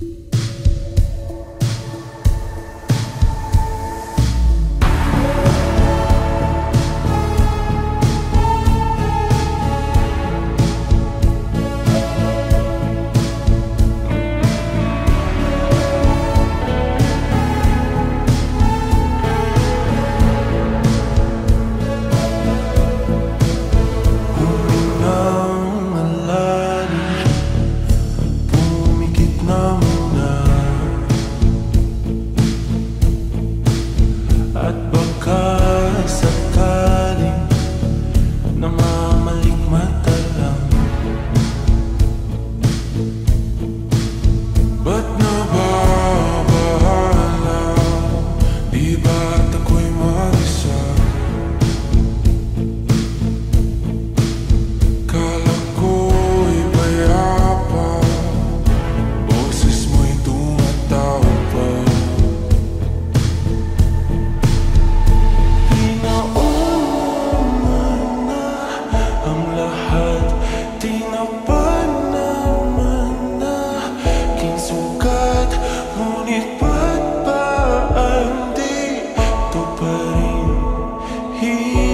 Bye. Viva you.